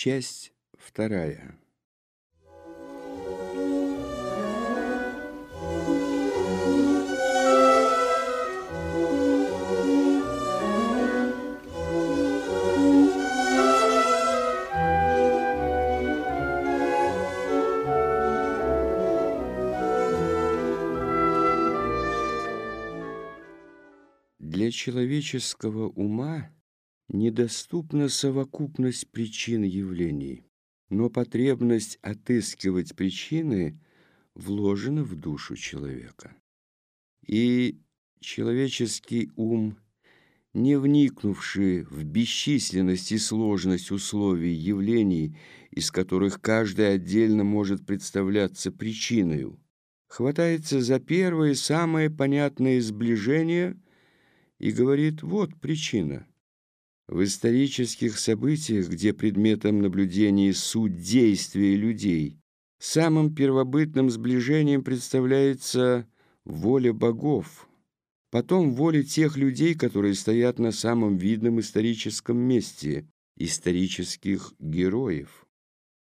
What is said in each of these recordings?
Часть вторая. Для человеческого ума недоступна совокупность причин явлений, но потребность отыскивать причины вложена в душу человека. И человеческий ум, не вникнувший в бесчисленность и сложность условий явлений, из которых каждый отдельно может представляться причиной, хватается за первое самое понятное сближение и говорит «вот причина». В исторических событиях, где предметом наблюдений суть действия людей, самым первобытным сближением представляется воля богов, потом воля тех людей, которые стоят на самом видном историческом месте, исторических героев.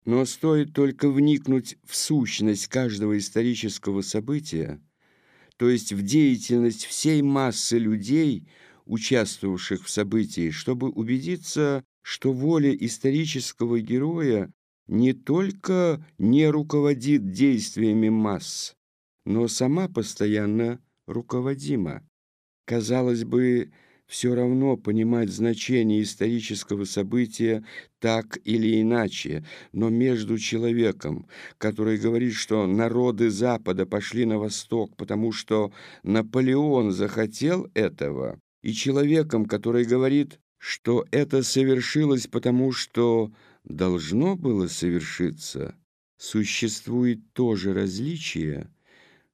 Но стоит только вникнуть в сущность каждого исторического события, то есть в деятельность всей массы людей – участвовавших в событии, чтобы убедиться, что воля исторического героя не только не руководит действиями масс, но сама постоянно руководима. Казалось бы, все равно понимать значение исторического события так или иначе, но между человеком, который говорит, что народы Запада пошли на восток, потому что Наполеон захотел этого, и человеком, который говорит, что это совершилось потому, что должно было совершиться, существует то же различие,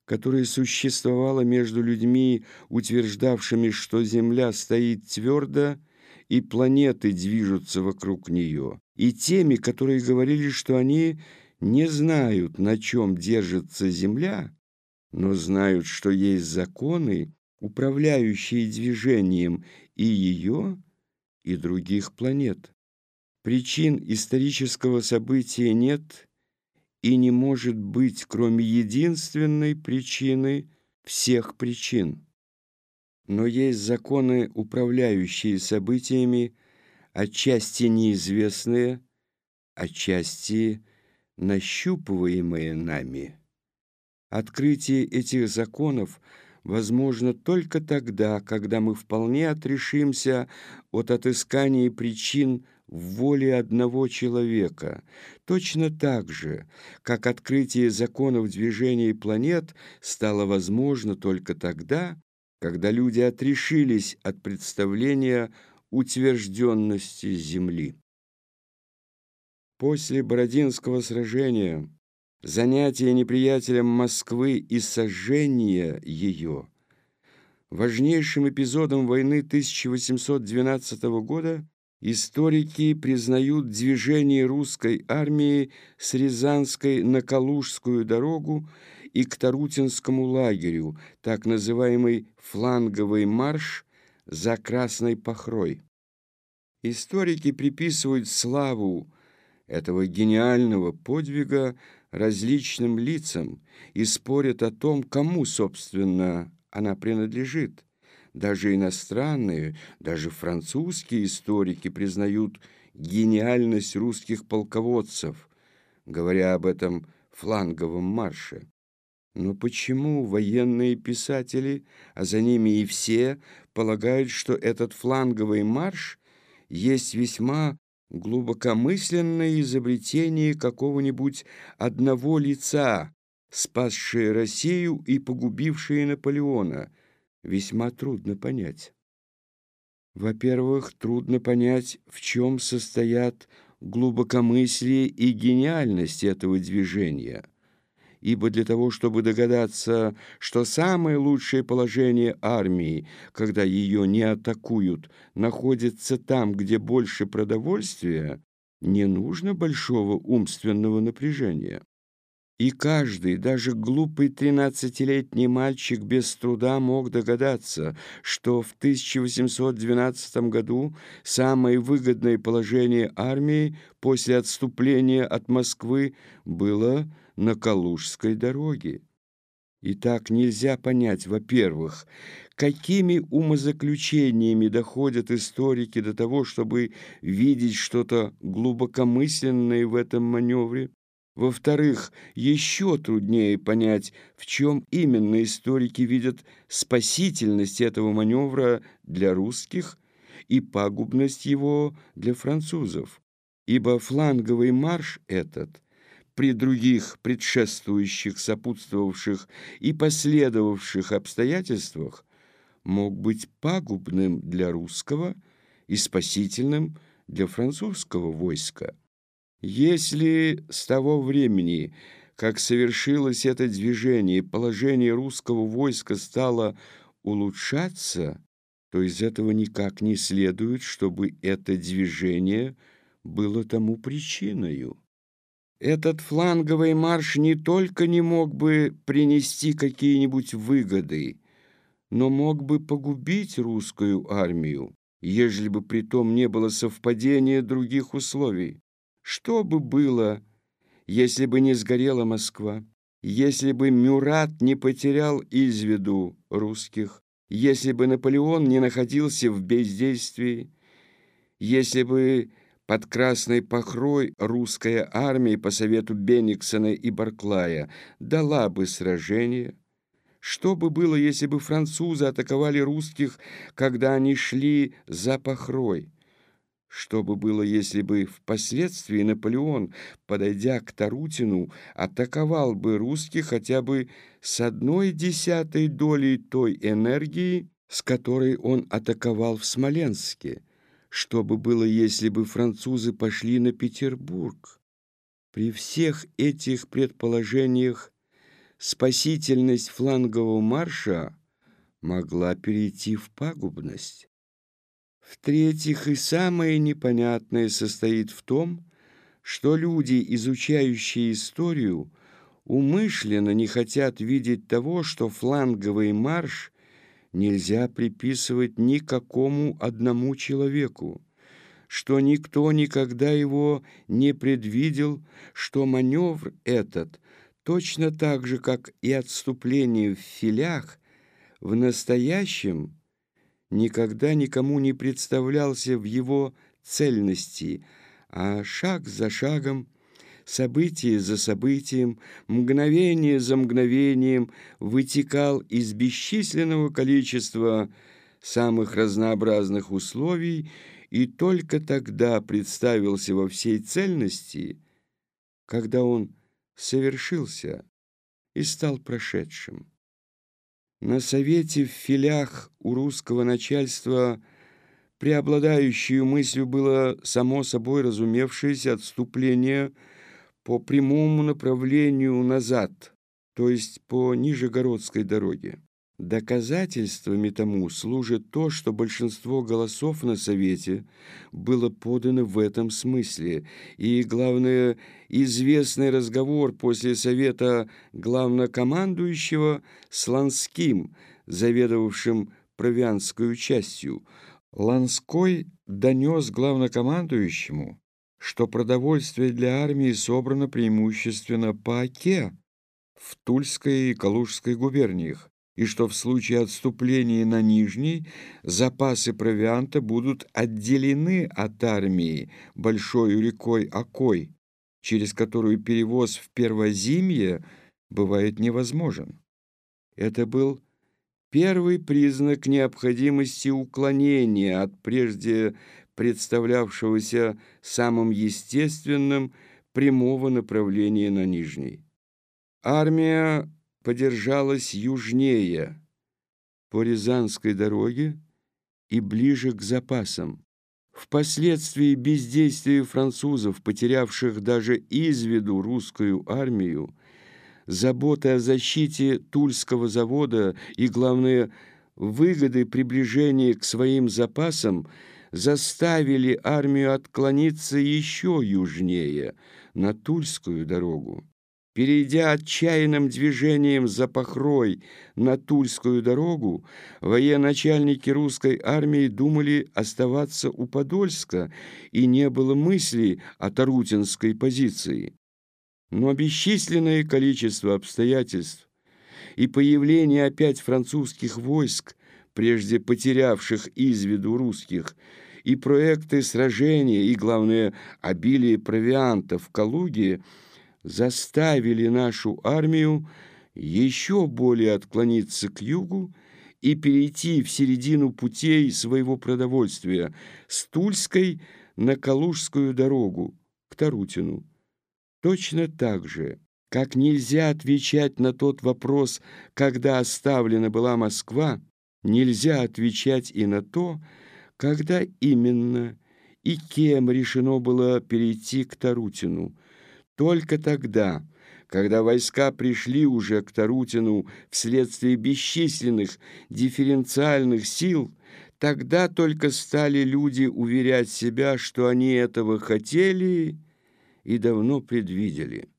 которое существовало между людьми, утверждавшими, что Земля стоит твердо, и планеты движутся вокруг нее, и теми, которые говорили, что они не знают, на чем держится Земля, но знают, что есть законы, управляющие движением и ее, и других планет. Причин исторического события нет и не может быть, кроме единственной причины всех причин. Но есть законы, управляющие событиями, отчасти неизвестные, отчасти нащупываемые нами. Открытие этих законов – возможно только тогда, когда мы вполне отрешимся от отыскания причин в воле одного человека, точно так же, как открытие законов движения планет стало возможно только тогда, когда люди отрешились от представления утвержденности Земли. После Бородинского сражения занятие неприятелем Москвы и сожжение ее. Важнейшим эпизодом войны 1812 года историки признают движение русской армии с Рязанской на Калужскую дорогу и к Тарутинскому лагерю, так называемый «фланговый марш» за Красной Похрой. Историки приписывают славу этого гениального подвига различным лицам и спорят о том, кому, собственно, она принадлежит. Даже иностранные, даже французские историки признают гениальность русских полководцев, говоря об этом фланговом марше. Но почему военные писатели, а за ними и все, полагают, что этот фланговый марш есть весьма глубокомысленное изобретение какого-нибудь одного лица, спасшее Россию и погубившее Наполеона, весьма трудно понять. Во-первых, трудно понять, в чем состоят глубокомыслие и гениальность этого движения – ибо для того, чтобы догадаться, что самое лучшее положение армии, когда ее не атакуют, находится там, где больше продовольствия, не нужно большого умственного напряжения. И каждый, даже глупый тринадцатилетний мальчик без труда мог догадаться, что в 1812 году самое выгодное положение армии после отступления от Москвы было на Калужской дороге. И так нельзя понять, во-первых, какими умозаключениями доходят историки до того, чтобы видеть что-то глубокомысленное в этом маневре, во-вторых, еще труднее понять, в чем именно историки видят спасительность этого маневра для русских и пагубность его для французов, ибо фланговый марш этот при других предшествующих, сопутствовавших и последовавших обстоятельствах мог быть пагубным для русского и спасительным для французского войска. Если с того времени, как совершилось это движение, положение русского войска стало улучшаться, то из этого никак не следует, чтобы это движение было тому причиной. Этот фланговый марш не только не мог бы принести какие-нибудь выгоды, но мог бы погубить русскую армию, ежели бы при том не было совпадения других условий. Что бы было, если бы не сгорела Москва, если бы Мюрат не потерял из виду русских, если бы Наполеон не находился в бездействии, если бы под Красной Пахрой русская армия по совету Бениксона и Барклая дала бы сражение, что бы было, если бы французы атаковали русских, когда они шли за Пахрой? Что бы было, если бы впоследствии Наполеон, подойдя к Тарутину, атаковал бы русских хотя бы с одной десятой долей той энергии, с которой он атаковал в Смоленске? Что бы было, если бы французы пошли на Петербург? При всех этих предположениях спасительность флангового марша могла перейти в пагубность. В-третьих, и самое непонятное состоит в том, что люди, изучающие историю, умышленно не хотят видеть того, что фланговый марш нельзя приписывать никакому одному человеку, что никто никогда его не предвидел, что маневр этот, точно так же, как и отступление в филях, в настоящем – никогда никому не представлялся в его цельности, а шаг за шагом, событие за событием, мгновение за мгновением вытекал из бесчисленного количества самых разнообразных условий и только тогда представился во всей цельности, когда он совершился и стал прошедшим. На совете в филях у русского начальства преобладающей мыслью было само собой разумевшееся отступление по прямому направлению назад, то есть по Нижегородской дороге. Доказательствами тому служит то, что большинство голосов на Совете было подано в этом смысле, и, главное, известный разговор после Совета главнокомандующего с Ланским, заведовавшим провианской частью. Ланской донес главнокомандующему, что продовольствие для армии собрано преимущественно по Оке в Тульской и Калужской губерниях, и что в случае отступления на Нижний запасы провианта будут отделены от армии большой рекой Окой, через которую перевоз в первозимье бывает невозможен. Это был первый признак необходимости уклонения от прежде представлявшегося самым естественным прямого направления на Нижний. Армия подержалась южнее, по Рязанской дороге и ближе к запасам. Впоследствии бездействия французов, потерявших даже из виду русскую армию, забота о защите Тульского завода и, главное, выгоды приближения к своим запасам заставили армию отклониться еще южнее, на Тульскую дорогу. Перейдя отчаянным движением за Похрой на Тульскую дорогу, военачальники русской армии думали оставаться у Подольска, и не было мысли о Тарутинской позиции. Но бесчисленное количество обстоятельств и появление опять французских войск, прежде потерявших из виду русских, и проекты сражения, и, главное, обилие провиантов в Калуге – заставили нашу армию еще более отклониться к югу и перейти в середину путей своего продовольствия с Тульской на Калужскую дорогу к Тарутину. Точно так же, как нельзя отвечать на тот вопрос, когда оставлена была Москва, нельзя отвечать и на то, когда именно и кем решено было перейти к Тарутину – только тогда, когда войска пришли уже к Тарутину вследствие бесчисленных дифференциальных сил, тогда только стали люди уверять себя, что они этого хотели и давно предвидели.